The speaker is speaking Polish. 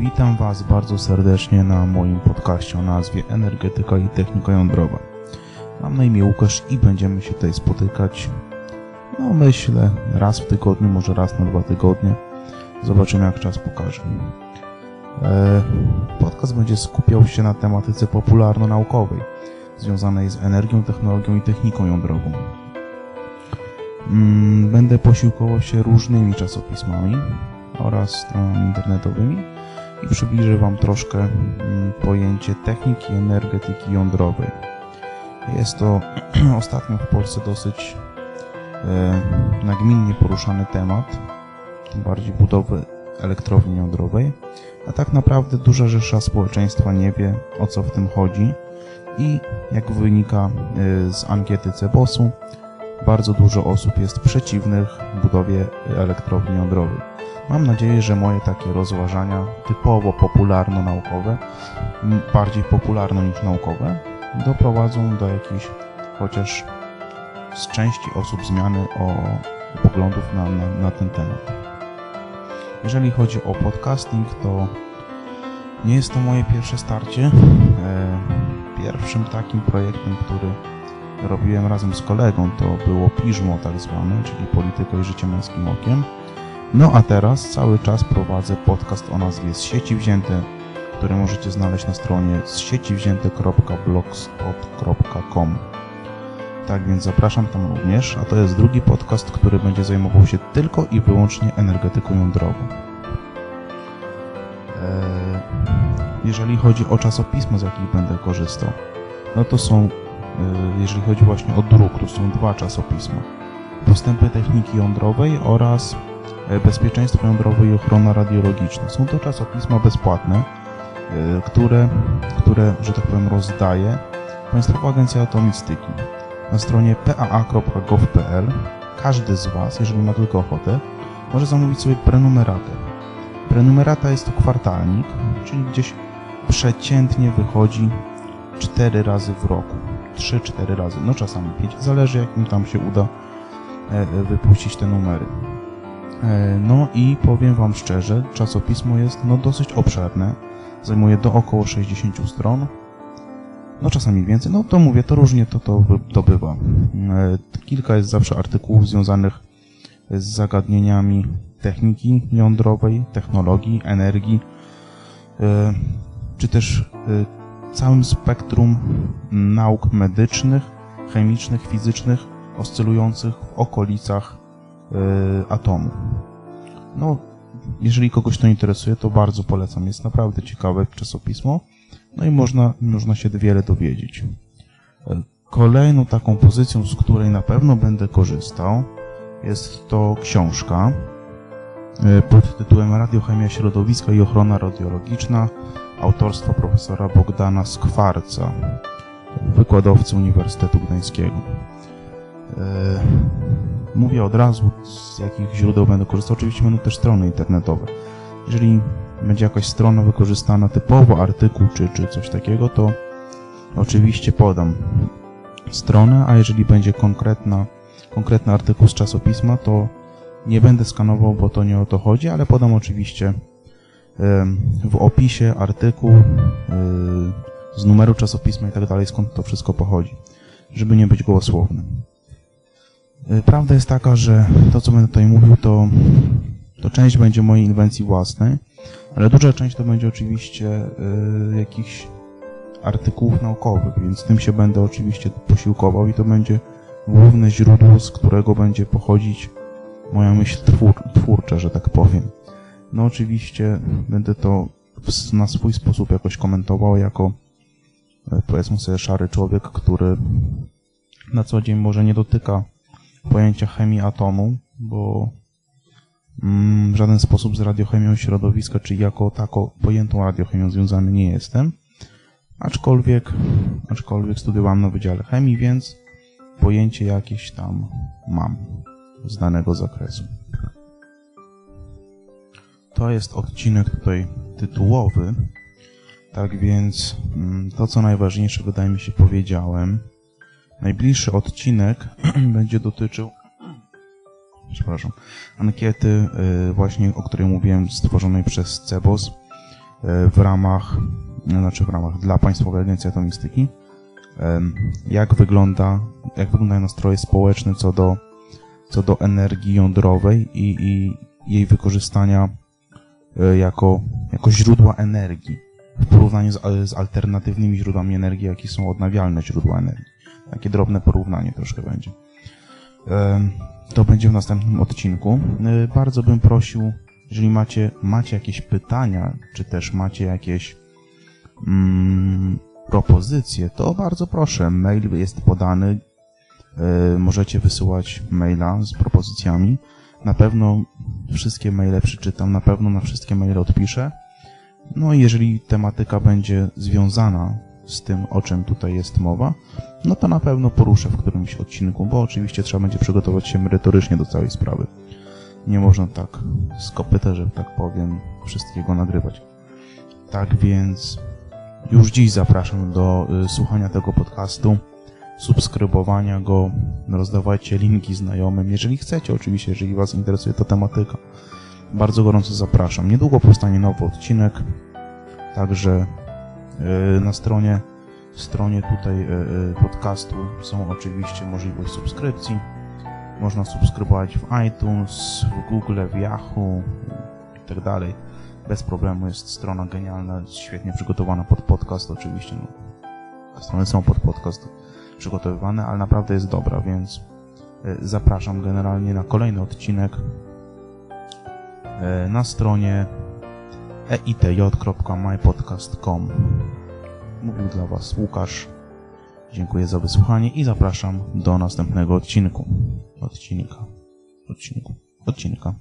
Witam Was bardzo serdecznie na moim podcaście o nazwie Energetyka i Technika Jądrowa. Mam na imię Łukasz i będziemy się tutaj spotykać, no myślę, raz w tygodniu, może raz na dwa tygodnie. Zobaczymy jak czas pokaże. E, podcast będzie skupiał się na tematyce popularno-naukowej, związanej z energią, technologią i techniką jądrową. Mm, będę posiłkował się różnymi czasopismami oraz stronami internetowymi i przybliżę Wam troszkę mm, pojęcie techniki energetyki jądrowej. Jest to ostatnio w Polsce dosyć e, nagminnie poruszany temat, tym bardziej budowy elektrowni jądrowej, a tak naprawdę duża rzesza społeczeństwa nie wie o co w tym chodzi i jak wynika e, z ankiety Cebosu, bardzo dużo osób jest przeciwnych budowie elektrowni jądrowej. Mam nadzieję, że moje takie rozważania typowo popularno-naukowe, bardziej popularno niż naukowe, doprowadzą do jakiejś chociaż z części osób zmiany o poglądów na, na, na ten temat. Jeżeli chodzi o podcasting, to nie jest to moje pierwsze starcie. E, pierwszym takim projektem, który robiłem razem z kolegą, to było piżmo tak zwane, czyli polityka i życie męskim okiem. No a teraz cały czas prowadzę podcast o nazwie Z sieci wzięte, który możecie znaleźć na stronie z sieci wzięte.blogspot.com. Tak więc zapraszam tam również, a to jest drugi podcast, który będzie zajmował się tylko i wyłącznie energetyką jądrową. Eee, jeżeli chodzi o czasopismo, z jakich będę korzystał, no to są, eee, jeżeli chodzi właśnie o druk, to są dwa czasopisma. Postępy techniki jądrowej oraz e, bezpieczeństwo jądrowe i ochrona radiologiczna. Są to czasopisma bezpłatne, e, które, które że tak powiem, rozdaje Państwowa Agencja Atomistyki. Na stronie paa.gov.pl każdy z Was, jeżeli ma tylko ochotę, może zamówić sobie prenumeratę. Prenumerata jest to kwartalnik, czyli gdzieś przeciętnie wychodzi 4 razy w roku. 3-4 razy, no czasami 5, zależy jak im tam się uda wypuścić te numery. No i powiem Wam szczerze, czasopismo jest no dosyć obszerne, zajmuje do około 60 stron, no czasami więcej, no to mówię, to różnie to, to, to bywa. Kilka jest zawsze artykułów związanych z zagadnieniami techniki jądrowej, technologii, energii, czy też całym spektrum nauk medycznych, chemicznych, fizycznych, oscylujących w okolicach atomu. No, jeżeli kogoś to interesuje, to bardzo polecam. Jest naprawdę ciekawe czasopismo. No i można, można się wiele dowiedzieć. Kolejną taką pozycją, z której na pewno będę korzystał, jest to książka pod tytułem Radiochemia środowiska i ochrona radiologiczna autorstwa profesora Bogdana Skwarca, wykładowcy Uniwersytetu Gdańskiego. Mówię od razu, z jakich źródeł będę korzystał. Oczywiście będą też strony internetowe. Jeżeli będzie jakaś strona wykorzystana typowo, artykuł czy, czy coś takiego, to oczywiście podam stronę, a jeżeli będzie konkretna, konkretny artykuł z czasopisma, to nie będę skanował, bo to nie o to chodzi, ale podam oczywiście w opisie artykuł z numeru czasopisma i tak dalej, skąd to wszystko pochodzi, żeby nie być gołosłownym. Prawda jest taka, że to, co będę tutaj mówił, to, to część będzie mojej inwencji własnej, ale duża część to będzie oczywiście y, jakichś artykułów naukowych, więc tym się będę oczywiście posiłkował i to będzie główne źródło, z którego będzie pochodzić moja myśl twór, twórcza, że tak powiem. No oczywiście będę to w, na swój sposób jakoś komentował jako powiedzmy sobie szary człowiek, który na co dzień może nie dotyka pojęcia chemii atomu, bo mm, w żaden sposób z radiochemią środowiska, czy jako taką pojętą radiochemią związany nie jestem. Aczkolwiek, aczkolwiek studiowałem na Wydziale Chemii, więc pojęcie jakieś tam mam z danego zakresu. To jest odcinek tutaj tytułowy, tak więc mm, to co najważniejsze wydaje mi się powiedziałem. Najbliższy odcinek będzie dotyczył przepraszam, ankiety y, właśnie, o której mówiłem, stworzonej przez Cebos e, w ramach, znaczy w ramach dla Państwowej Agencji Atomistyki, jak wygląda, jak wyglądają nastroje społeczne co do, co do energii jądrowej i, i jej wykorzystania jako, jako źródła energii w porównaniu z, z alternatywnymi źródłami energii, jakie są odnawialne źródła energii. Takie drobne porównanie troszkę będzie. To będzie w następnym odcinku. E, Bardzo bym prosił, jeżeli macie, macie jakieś pytania, czy też macie jakieś mm, propozycje, to bardzo proszę. Mail jest podany. E, Możecie wysyłać maila z propozycjami. Na pewno wszystkie maile przeczytam, na pewno na wszystkie maile odpiszę. No i jeżeli tematyka będzie związana z tym, o czym tutaj jest mowa, no to na pewno poruszę w którymś odcinku, bo oczywiście trzeba będzie przygotować się merytorycznie do całej sprawy. Nie można tak z kopyta, że tak powiem, wszystkiego nagrywać. Tak więc już dziś zapraszam do y, słuchania tego podcastu, subskrybowania go, rozdawajcie linki znajomym, jeżeli chcecie, oczywiście, jeżeli Was interesuje ta tematyka. Bardzo gorąco zapraszam. Niedługo powstanie nowy odcinek, także y, na stronie, stronie tutaj y, y, podcastu są oczywiście możliwość subskrypcji. Można subskrybować w iTunes, w Google, w Yahoo i tak dalej. Bez problemu jest strona genialna, świetnie przygotowana pod podcast oczywiście. No, strony są pod podcast przygotowywane, ale naprawdę jest dobra, więc y, zapraszam generalnie na kolejny odcinek na stronie eitj.mypodcast.com Mówił dla Was Łukasz. Dziękuję za wysłuchanie i zapraszam do następnego odcinku. Odcinka. Odcinku. Odcinka.